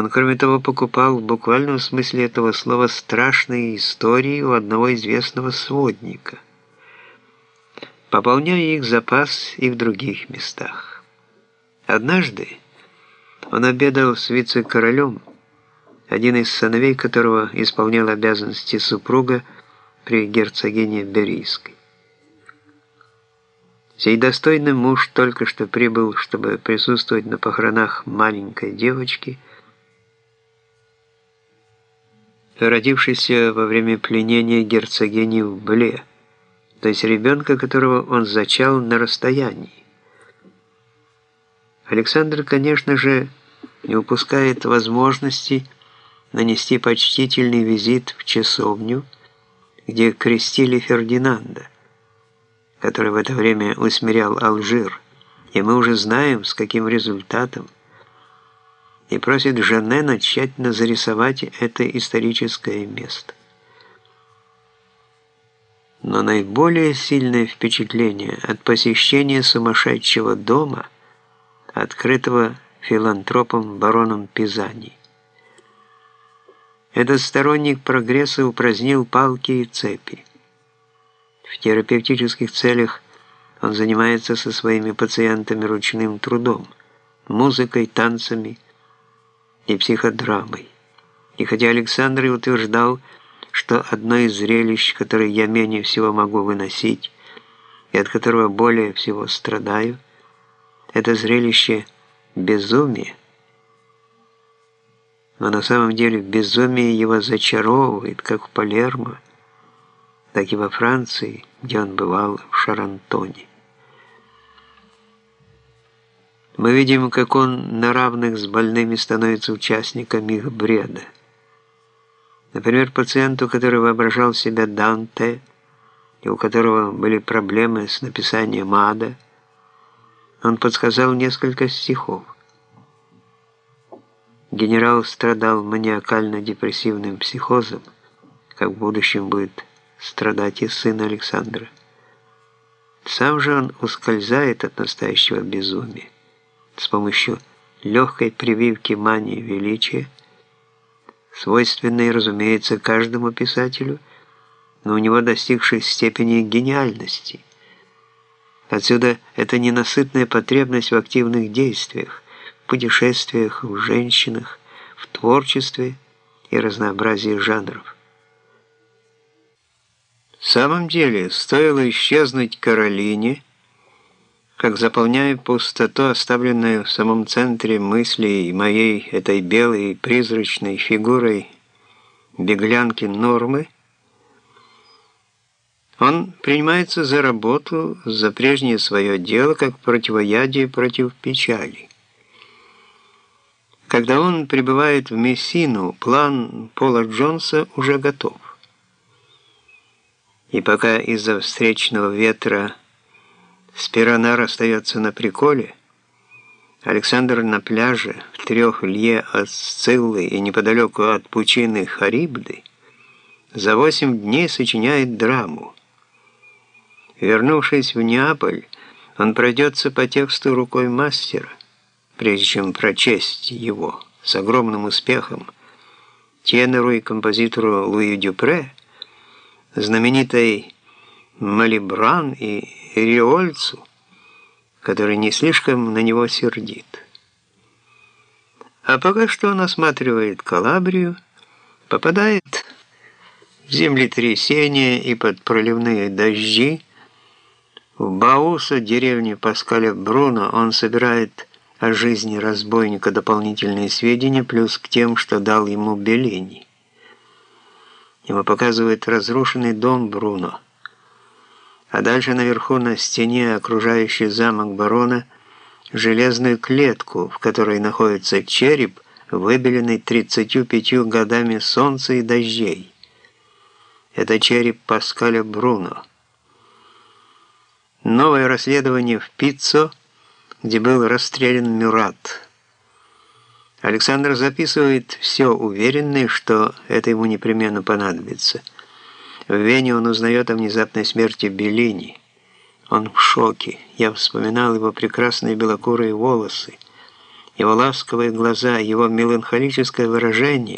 Он, кроме того, покупал в буквальном смысле этого слова страшные истории у одного известного сводника, пополняя их запас и в других местах. Однажды он обедал с вице-королем, один из сыновей которого исполнял обязанности супруга при герцогине Берийской. Сей достойный муж только что прибыл, чтобы присутствовать на похоронах маленькой девочки, родившейся во время пленения герцогини в Бле, то есть ребенка, которого он зачал на расстоянии. Александр, конечно же, не упускает возможности нанести почтительный визит в часовню, где крестили Фердинанда, который в это время усмирял Алжир, и мы уже знаем, с каким результатом, и просит Жанена тщательно зарисовать это историческое место. Но наиболее сильное впечатление от посещения сумасшедшего дома, открытого филантропом бароном Пизани. Этот сторонник прогресса упразднил палки и цепи. В терапевтических целях он занимается со своими пациентами ручным трудом, музыкой, танцами и психодрамой. И хотя Александр и утверждал, что одно из зрелищ, которое я менее всего могу выносить и от которого более всего страдаю, это зрелище безумия, но на самом деле безумие его зачаровывает, как в Палермо, так и во Франции, где он бывал в Шарантоне. Мы видим, как он на равных с больными становится участником их бреда. Например, пациенту, который воображал себя Данте, и у которого были проблемы с написанием ада, он подсказал несколько стихов. Генерал страдал маниакально-депрессивным психозом, как в будущем будет страдать и сын Александра. Сам же он ускользает от настоящего безумия с помощью легкой прививки мании величия, свойственной, разумеется, каждому писателю, но у него достигшей степени гениальности. Отсюда эта ненасытная потребность в активных действиях, путешествиях, в женщинах, в творчестве и разнообразии жанров. В самом деле, стоило исчезнуть Каролине, как заполняя пустоту, оставленную в самом центре мыслей моей этой белой призрачной фигурой беглянки Нормы, он принимается за работу, за прежнее свое дело, как противоядие против печали. Когда он прибывает в Мессину, план Пола Джонса уже готов. И пока из-за встречного ветра Спиранар остается на приколе, Александр на пляже в трех лье от Сциллы и неподалеку от пучины Харибды за восемь дней сочиняет драму. Вернувшись в Неаполь, он пройдется по тексту рукой мастера, прежде чем прочесть его с огромным успехом, тенору и композитору Луи Дюпре, знаменитой Малибран и Риольцу, который не слишком на него сердит. А пока что он осматривает Калабрию, попадает в землетрясение и под проливные дожди. В Бауса, деревне Паскаля Бруно, он собирает о жизни разбойника дополнительные сведения, плюс к тем, что дал ему Беллини. Ему показывает разрушенный дом Бруно. А дальше наверху на стене, окружающий замок барона, железную клетку, в которой находится череп, выбеленный 35 годами солнца и дождей. Это череп Паскаля Бруно. Новое расследование в Пиццо – где был расстрелян Мюрат. Александр записывает все уверенный, что это ему непременно понадобится. В Вене он узнает о внезапной смерти Беллини. Он в шоке. Я вспоминал его прекрасные белокурые волосы, его ласковые глаза, его меланхолическое выражение,